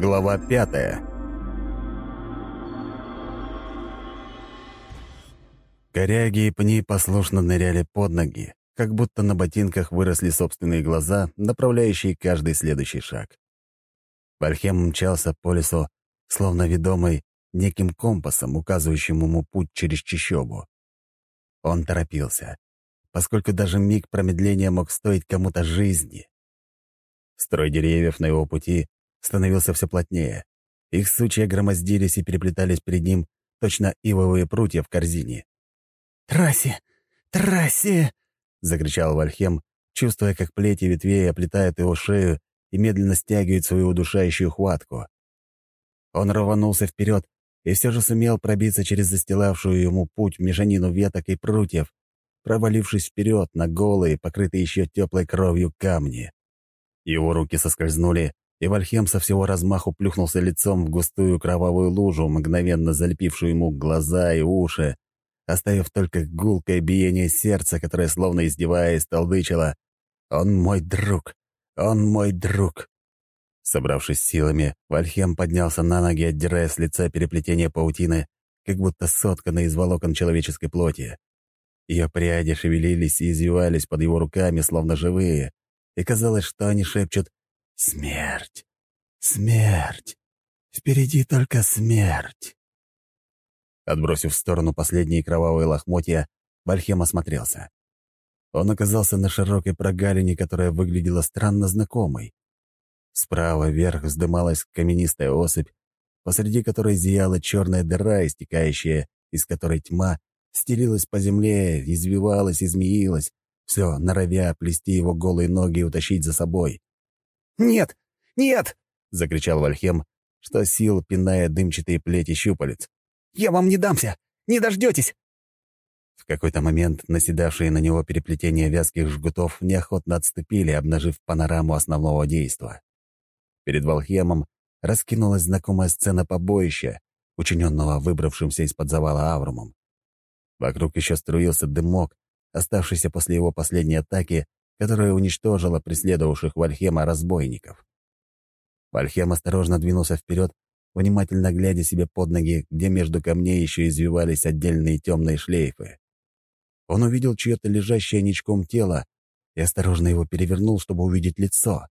Глава пятая Коряги и пни послушно ныряли под ноги, как будто на ботинках выросли собственные глаза, направляющие каждый следующий шаг. Вальхем мчался по лесу, словно ведомый неким компасом, указывающим ему путь через чащобу. Он торопился, поскольку даже миг промедления мог стоить кому-то жизни. Строй деревьев на его пути становился все плотнее. Их сучья громоздились и переплетались перед ним, точно ивовые прутья в корзине. «Трассе! Трассе!» — закричал Вальхем, чувствуя, как плети ветвей оплетают его шею и медленно стягивают свою удушающую хватку. Он рванулся вперед и все же сумел пробиться через застилавшую ему путь мешанину веток и прутьев, провалившись вперед на голые, покрытые еще теплой кровью камни. Его руки соскользнули, и Вальхем со всего размаху плюхнулся лицом в густую кровавую лужу, мгновенно залепившую ему глаза и уши, оставив только гулкое биение сердца, которое, словно издеваясь, толдычило «Он мой друг! Он мой друг!» Собравшись силами, Вальхем поднялся на ноги, отдирая с лица переплетение паутины, как будто сотканной из волокон человеческой плоти. Ее пряди шевелились и извивались под его руками, словно живые, и казалось, что они шепчут «Смерть! Смерть! Впереди только смерть!» Отбросив в сторону последние кровавые лохмотья, Вальхем осмотрелся. Он оказался на широкой прогалине, которая выглядела странно знакомой. Справа вверх вздымалась каменистая осыпь, посреди которой зияла черная дыра, истекающая, из которой тьма стелилась по земле, извивалась и змеилась, все, норовя плести его голые ноги и утащить за собой. «Нет! Нет!» — закричал Вальхем, что сил пиная дымчатые плети щупалец. «Я вам не дамся! Не дождетесь!» В какой-то момент наседавшие на него переплетения вязких жгутов неохотно отступили, обнажив панораму основного действа. Перед Вальхемом раскинулась знакомая сцена побоища, учиненного выбравшимся из-под завала Аврумом. Вокруг еще струился дымок, оставшийся после его последней атаки, которая уничтожила преследовавших Вальхема разбойников. Вальхем осторожно двинулся вперед, внимательно глядя себе под ноги, где между камней еще извивались отдельные темные шлейфы. Он увидел чье-то лежащее ничком тело и осторожно его перевернул, чтобы увидеть лицо.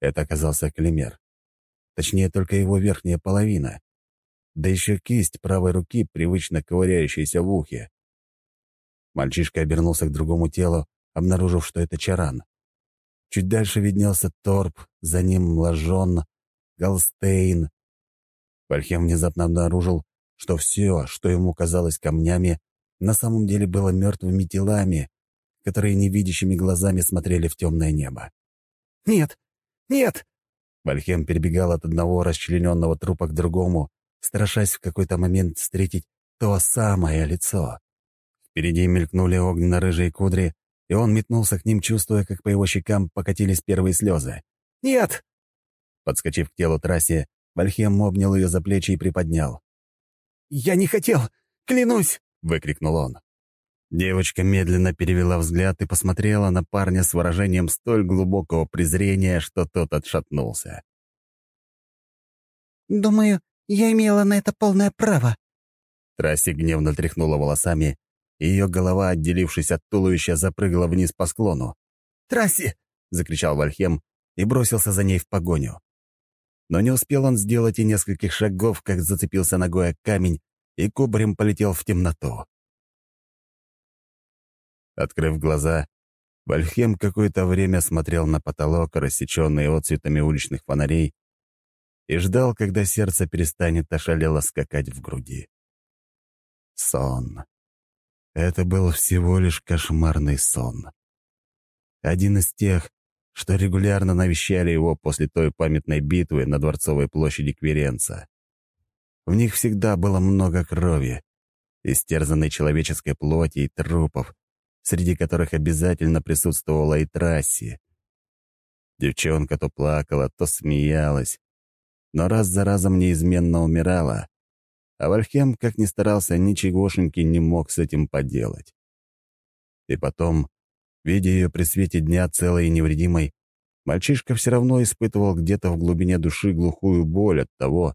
Это оказался Клемер. Точнее, только его верхняя половина да еще кисть правой руки, привычно ковыряющаяся в ухе. Мальчишка обернулся к другому телу, обнаружив, что это чаран. Чуть дальше виднелся торп, за ним лажон, галстейн. Вальхем внезапно обнаружил, что все, что ему казалось камнями, на самом деле было мертвыми телами, которые невидящими глазами смотрели в темное небо. «Нет! Нет!» Вальхем перебегал от одного расчлененного трупа к другому, страшась в какой-то момент встретить то самое лицо. Впереди мелькнули огненно-рыжие кудри, и он метнулся к ним, чувствуя, как по его щекам покатились первые слезы. «Нет!» Подскочив к телу трассе, Вальхем обнял ее за плечи и приподнял. «Я не хотел! Клянусь!» — выкрикнул он. Девочка медленно перевела взгляд и посмотрела на парня с выражением столь глубокого презрения, что тот отшатнулся. «Думаю, я имела на это полное право». Трасси гневно тряхнула волосами, и ее голова, отделившись от туловища, запрыгала вниз по склону. «Трасси!» — закричал Вальхем и бросился за ней в погоню. Но не успел он сделать и нескольких шагов, как зацепился ногой о камень и кубарем полетел в темноту. Открыв глаза, Вальхем какое-то время смотрел на потолок, рассеченный отцветами уличных фонарей, и ждал, когда сердце перестанет ошалело скакать в груди. Сон. Это был всего лишь кошмарный сон. Один из тех, что регулярно навещали его после той памятной битвы на Дворцовой площади Кверенца. В них всегда было много крови, истерзанной человеческой плоти и трупов, среди которых обязательно присутствовала и Трасси. Девчонка то плакала, то смеялась, но раз за разом неизменно умирала. А Вальхем, как ни старался, ничегошеньки не мог с этим поделать. И потом, видя ее при свете дня целой и невредимой, мальчишка все равно испытывал где-то в глубине души глухую боль от того,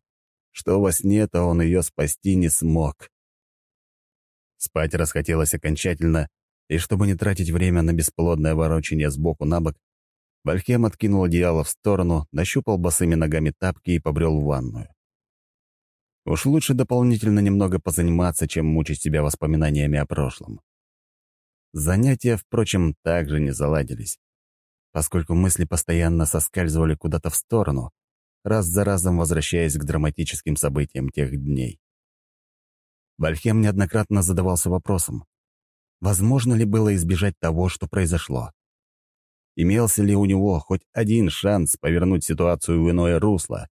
что во сне-то он ее спасти не смог. Спать расхотелось окончательно, и чтобы не тратить время на бесплодное ворочение сбоку на бок, Вальхем откинул одеяло в сторону, нащупал босыми ногами тапки и побрел в ванную. Уж лучше дополнительно немного позаниматься, чем мучить себя воспоминаниями о прошлом. Занятия, впрочем, также не заладились, поскольку мысли постоянно соскальзывали куда-то в сторону, раз за разом возвращаясь к драматическим событиям тех дней. Вальхем неоднократно задавался вопросом, возможно ли было избежать того, что произошло. Имелся ли у него хоть один шанс повернуть ситуацию в иное русло?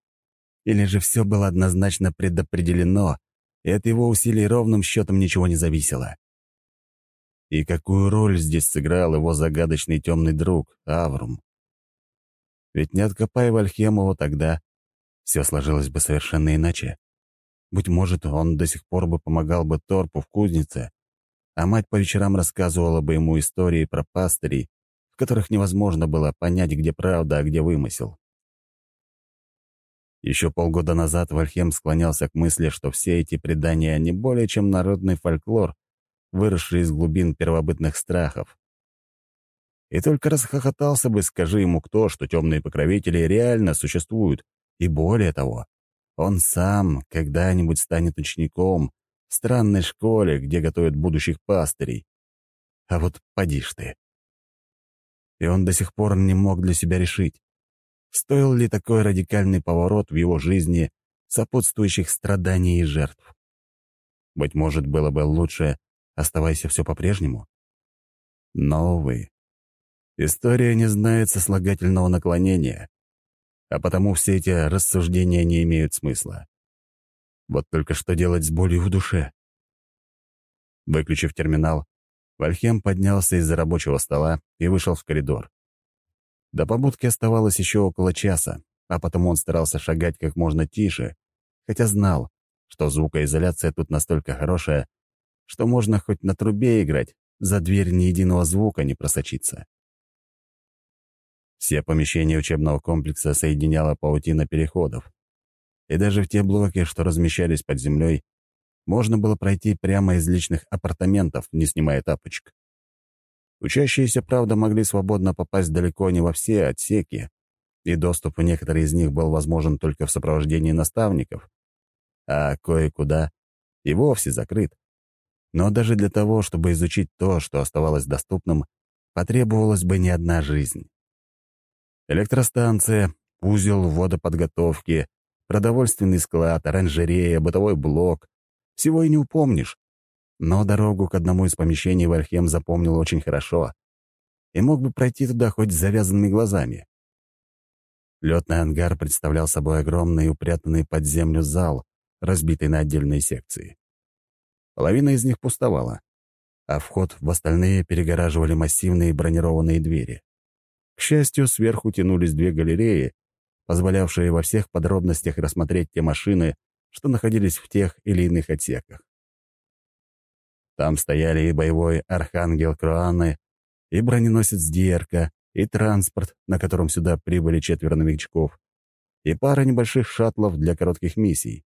Или же все было однозначно предопределено, и от его усилий ровным счетом ничего не зависело? И какую роль здесь сыграл его загадочный темный друг, Аврум? Ведь не откопая Вальхемова тогда, все сложилось бы совершенно иначе. Быть может, он до сих пор бы помогал бы Торпу в кузнице, а мать по вечерам рассказывала бы ему истории про пастырей, в которых невозможно было понять, где правда, а где вымысел. Еще полгода назад Вальхем склонялся к мысли, что все эти предания не более чем народный фольклор, выросший из глубин первобытных страхов. И только расхохотался бы, скажи ему кто, что темные покровители реально существуют, и более того, он сам когда-нибудь станет учеником в странной школе, где готовят будущих пастырей. А вот поди ж ты. И он до сих пор не мог для себя решить, стоил ли такой радикальный поворот в его жизни сопутствующих страданий и жертв. Быть может, было бы лучше, оставайся все по-прежнему. Но, увы, история не знает сослагательного наклонения а потому все эти рассуждения не имеют смысла. Вот только что делать с болью в душе? Выключив терминал, Вальхем поднялся из-за рабочего стола и вышел в коридор. До побудки оставалось еще около часа, а потому он старался шагать как можно тише, хотя знал, что звукоизоляция тут настолько хорошая, что можно хоть на трубе играть, за дверь ни единого звука не просочиться. Все помещения учебного комплекса соединяла паутина переходов. И даже в те блоки, что размещались под землей, можно было пройти прямо из личных апартаментов, не снимая тапочек. Учащиеся, правда, могли свободно попасть далеко не во все отсеки, и доступ в некоторые из них был возможен только в сопровождении наставников, а кое-куда и вовсе закрыт. Но даже для того, чтобы изучить то, что оставалось доступным, потребовалась бы не одна жизнь. Электростанция, узел водоподготовки, продовольственный склад, оранжерея, бытовой блок. Всего и не упомнишь. Но дорогу к одному из помещений Вальхем запомнил очень хорошо и мог бы пройти туда хоть с завязанными глазами. Летный ангар представлял собой огромный упрятанный под землю зал, разбитый на отдельные секции. Половина из них пустовала, а вход в остальные перегораживали массивные бронированные двери. К счастью, сверху тянулись две галереи, позволявшие во всех подробностях рассмотреть те машины, что находились в тех или иных отсеках. Там стояли и боевой архангел Круаны, и броненосец Диерка, и транспорт, на котором сюда прибыли четверо новичков, и пара небольших шаттлов для коротких миссий.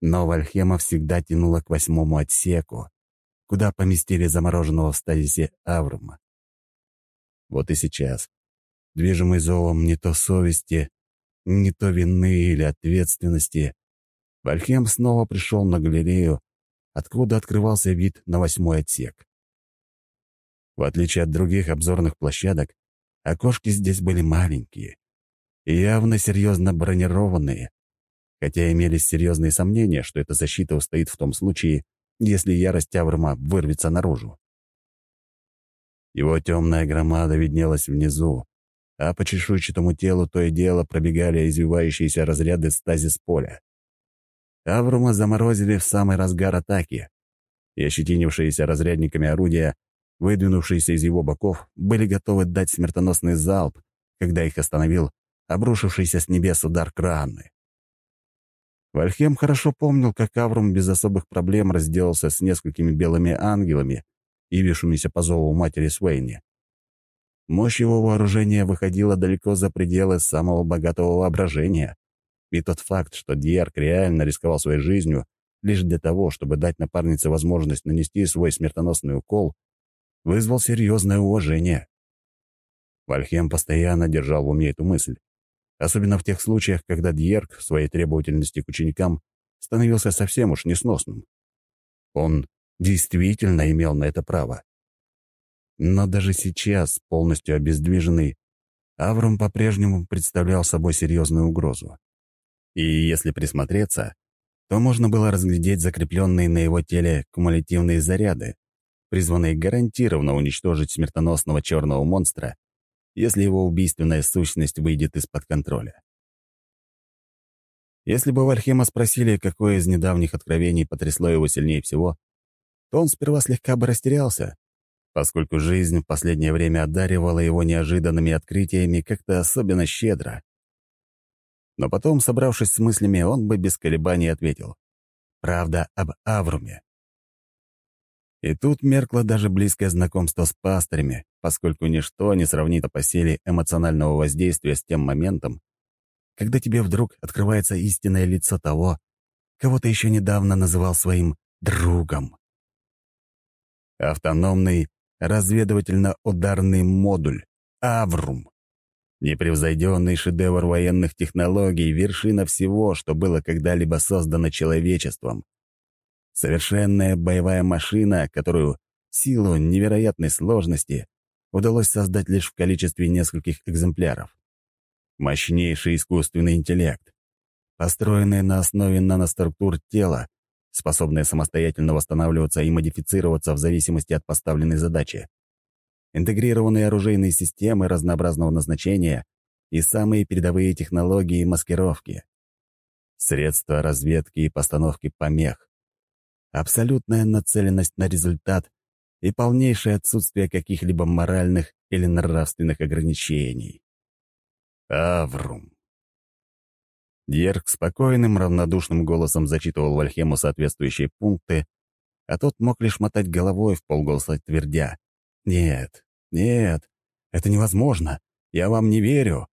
Но Вальхема всегда тянула к восьмому отсеку, куда поместили замороженного в стазисе Аврума. Вот и сейчас, движимый зовом не то совести, не то вины или ответственности, Вальхем снова пришел на галерею, откуда открывался вид на восьмой отсек. В отличие от других обзорных площадок, окошки здесь были маленькие явно серьезно бронированные, хотя имелись серьезные сомнения, что эта защита устоит в том случае, если ярость Аврма вырвется наружу. Его темная громада виднелась внизу, а по чешуйчатому телу то и дело пробегали извивающиеся разряды стазис поля. Аврума заморозили в самый разгар атаки, и ощетинившиеся разрядниками орудия, выдвинувшиеся из его боков, были готовы дать смертоносный залп, когда их остановил обрушившийся с небес удар краны. Вальхем хорошо помнил, как Аврум без особых проблем разделался с несколькими белыми ангелами, явившимися по зову матери Свейни. Мощь его вооружения выходила далеко за пределы самого богатого воображения. И тот факт, что Дьерк реально рисковал своей жизнью лишь для того, чтобы дать напарнице возможность нанести свой смертоносный укол, вызвал серьезное уважение. Вальхем постоянно держал в уме эту мысль, особенно в тех случаях, когда Дьерк в своей требовательности к ученикам становился совсем уж несносным. Он действительно имел на это право. Но даже сейчас, полностью обездвиженный, Авром по-прежнему представлял собой серьезную угрозу. И если присмотреться, то можно было разглядеть закрепленные на его теле кумулятивные заряды, призванные гарантированно уничтожить смертоносного черного монстра, если его убийственная сущность выйдет из-под контроля. Если бы Вальхема спросили, какое из недавних откровений потрясло его сильнее всего, то он сперва слегка бы растерялся, поскольку жизнь в последнее время одаривала его неожиданными открытиями как-то особенно щедро. Но потом, собравшись с мыслями, он бы без колебаний ответил. «Правда об Авруме». И тут меркло даже близкое знакомство с пастырями, поскольку ничто не сравнит по силе эмоционального воздействия с тем моментом, когда тебе вдруг открывается истинное лицо того, кого ты еще недавно называл своим другом. Автономный разведывательно-ударный модуль «Аврум». Непревзойденный шедевр военных технологий, вершина всего, что было когда-либо создано человечеством. Совершенная боевая машина, которую силу невероятной сложности удалось создать лишь в количестве нескольких экземпляров. Мощнейший искусственный интеллект, построенный на основе наноструктур тела, способная самостоятельно восстанавливаться и модифицироваться в зависимости от поставленной задачи. Интегрированные оружейные системы разнообразного назначения и самые передовые технологии маскировки. Средства разведки и постановки помех. Абсолютная нацеленность на результат и полнейшее отсутствие каких-либо моральных или нравственных ограничений. Аврум. Дьерк спокойным, равнодушным голосом зачитывал Вальхему соответствующие пункты, а тот мог лишь мотать головой в полголоса твердя. «Нет, нет, это невозможно. Я вам не верю».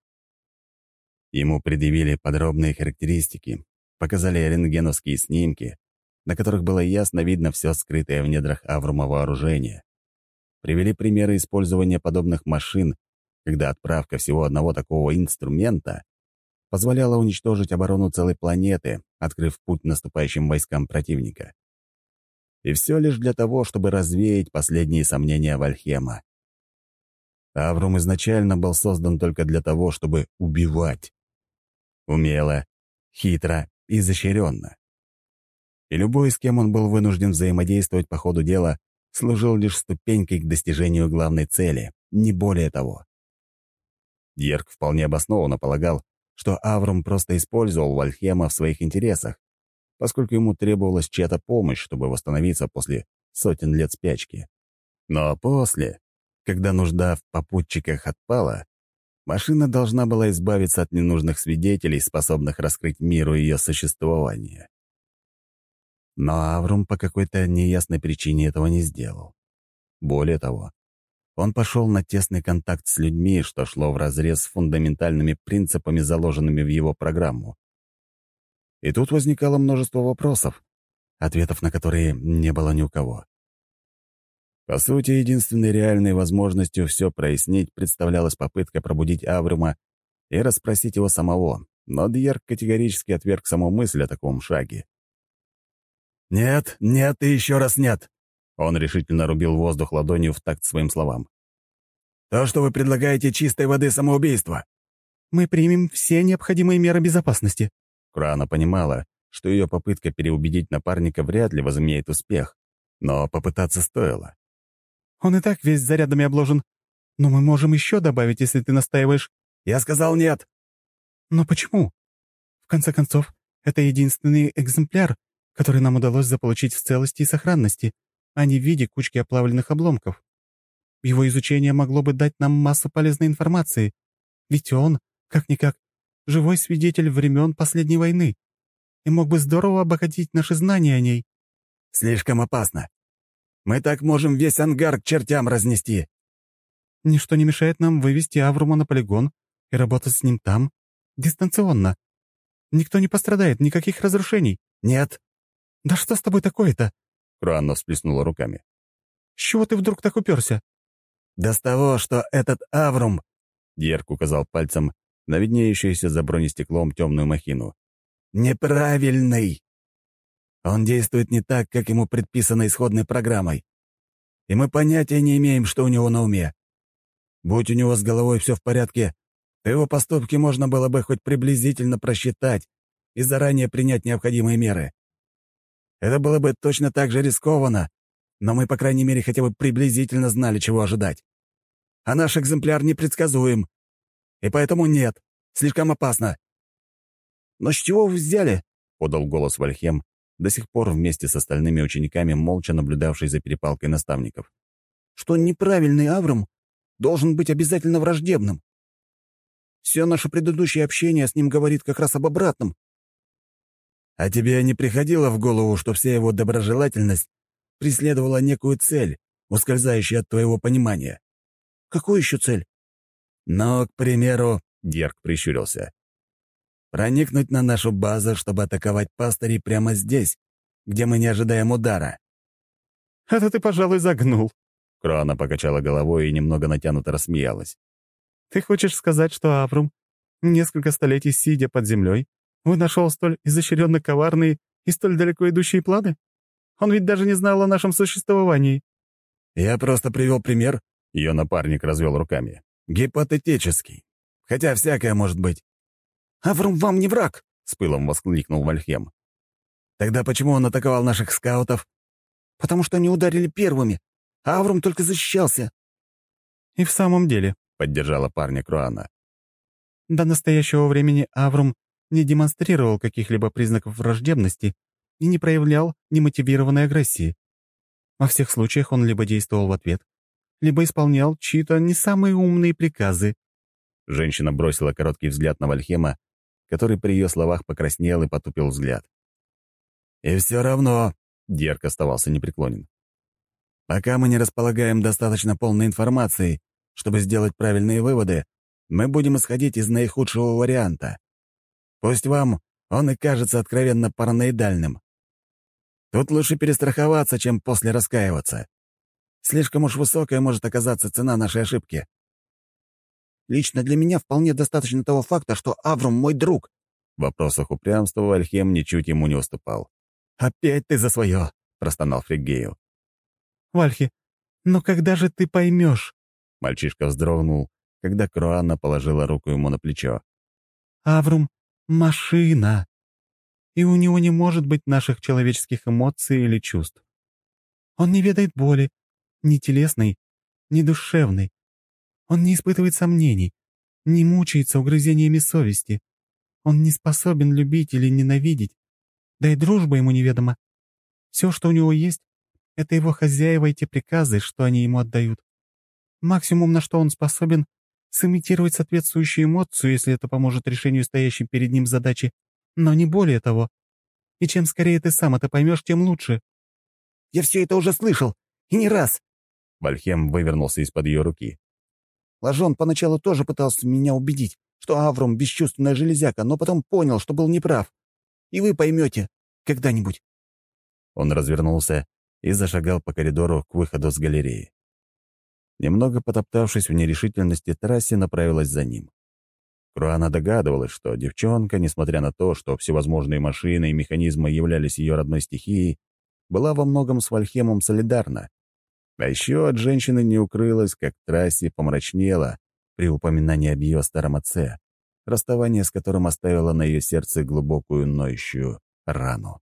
Ему предъявили подробные характеристики, показали рентгеновские снимки, на которых было ясно видно все скрытое в недрах Аврума вооружение. Привели примеры использования подобных машин, когда отправка всего одного такого инструмента позволяла уничтожить оборону целой планеты, открыв путь наступающим войскам противника. И все лишь для того, чтобы развеять последние сомнения Вальхема. Аврум изначально был создан только для того, чтобы убивать. Умело, хитро и изощренно. И любой, с кем он был вынужден взаимодействовать по ходу дела, служил лишь ступенькой к достижению главной цели, не более того. Дьерк вполне обоснованно полагал, что Авром просто использовал Вальхема в своих интересах, поскольку ему требовалась чья-то помощь, чтобы восстановиться после сотен лет спячки. Но после, когда нужда в попутчиках отпала, машина должна была избавиться от ненужных свидетелей, способных раскрыть миру ее существование. Но Аврум по какой-то неясной причине этого не сделал. Более того, он пошел на тесный контакт с людьми, что шло вразрез с фундаментальными принципами, заложенными в его программу. И тут возникало множество вопросов, ответов на которые не было ни у кого. По сути, единственной реальной возможностью все прояснить представлялась попытка пробудить Аврума и расспросить его самого, но Дьерк категорически отверг саму мысль о таком шаге. «Нет, нет и еще раз нет!» Он решительно рубил воздух ладонью в такт своим словам. «То, что вы предлагаете чистой воды самоубийство». «Мы примем все необходимые меры безопасности». Крана понимала, что ее попытка переубедить напарника вряд ли возымеет успех, но попытаться стоило. «Он и так весь зарядами обложен. Но мы можем еще добавить, если ты настаиваешь». «Я сказал нет». «Но почему? В конце концов, это единственный экземпляр, который нам удалось заполучить в целости и сохранности а не в виде кучки оплавленных обломков. Его изучение могло бы дать нам массу полезной информации, ведь он, как-никак, живой свидетель времен последней войны и мог бы здорово обогатить наши знания о ней. «Слишком опасно. Мы так можем весь ангар к чертям разнести». Ничто не мешает нам вывести Аврума на полигон и работать с ним там, дистанционно. Никто не пострадает, никаких разрушений». «Нет». «Да что с тобой такое-то?» Круанна всплеснула руками. «С чего ты вдруг так уперся?» «Да с того, что этот Аврум...» Дьерк указал пальцем на виднеющуюся за бронестеклом темную махину. «Неправильный! Он действует не так, как ему предписано исходной программой. И мы понятия не имеем, что у него на уме. Будь у него с головой все в порядке, то его поступки можно было бы хоть приблизительно просчитать и заранее принять необходимые меры. Это было бы точно так же рискованно, но мы, по крайней мере, хотя бы приблизительно знали, чего ожидать. А наш экземпляр непредсказуем. И поэтому нет, слишком опасно. «Но с чего вы взяли?» — подал голос Вальхем, до сих пор вместе с остальными учениками, молча наблюдавший за перепалкой наставников. «Что неправильный Авром должен быть обязательно враждебным. Все наше предыдущее общение с ним говорит как раз об обратном. А тебе не приходило в голову, что вся его доброжелательность преследовала некую цель, ускользающую от твоего понимания? Какую еще цель? Ну, к примеру, Дерг прищурился. Проникнуть на нашу базу, чтобы атаковать пастырей прямо здесь, где мы не ожидаем удара. «Это ты, пожалуй, загнул», Крона покачала головой и немного натянуто рассмеялась. «Ты хочешь сказать, что Аврум, несколько столетий сидя под землей, выношел столь изощренно коварные и столь далеко идущие планы? Он ведь даже не знал о нашем существовании». «Я просто привел пример», — ее напарник развел руками. «Гипотетический. Хотя всякое может быть». «Аврум вам не враг!» — с пылом воскликнул Вальхем. «Тогда почему он атаковал наших скаутов?» «Потому что они ударили первыми. Аврум только защищался». «И в самом деле», — поддержала парня Круана. «До настоящего времени Аврум не демонстрировал каких-либо признаков враждебности и не проявлял немотивированной агрессии. Во всех случаях он либо действовал в ответ, либо исполнял чьи-то не самые умные приказы». Женщина бросила короткий взгляд на Вальхема, который при ее словах покраснел и потупил взгляд. «И все равно», — Дерк оставался непреклонен, Пока мы не располагаем достаточно полной информацией, чтобы сделать правильные выводы, мы будем исходить из наихудшего варианта. Пусть вам он и кажется откровенно параноидальным. Тут лучше перестраховаться, чем после раскаиваться. Слишком уж высокая может оказаться цена нашей ошибки. Лично для меня вполне достаточно того факта, что Аврум мой друг. В вопросах упрямства Вальхем ничуть ему не уступал. «Опять ты за свое!» — простонал Фригею. Вальхи, но когда же ты поймешь?» Мальчишка вздрогнул, когда Круанна положила руку ему на плечо. «Аврум — машина, и у него не может быть наших человеческих эмоций или чувств. Он не ведает боли, ни телесной, ни душевной. Он не испытывает сомнений, не мучается угрызениями совести. Он не способен любить или ненавидеть, да и дружба ему неведома. Все, что у него есть, это его хозяева и те приказы, что они ему отдают. Максимум, на что он способен, сымитировать соответствующую эмоцию, если это поможет решению стоящей перед ним задачи, но не более того. И чем скорее ты сам это поймешь, тем лучше. «Я все это уже слышал, и не раз!» Вальхем вывернулся из-под ее руки. Лажон поначалу тоже пытался меня убедить, что Авром — бесчувственная железяка, но потом понял, что был неправ. И вы поймете когда-нибудь. Он развернулся и зашагал по коридору к выходу с галереи. Немного потоптавшись в нерешительности, трассе направилась за ним. Круана догадывалась, что девчонка, несмотря на то, что всевозможные машины и механизмы являлись ее родной стихией, была во многом с Вальхемом солидарна. А еще от женщины не укрылась, как трассе помрачнела при упоминании об ее старом отце, расставание с которым оставило на ее сердце глубокую ноющую рану.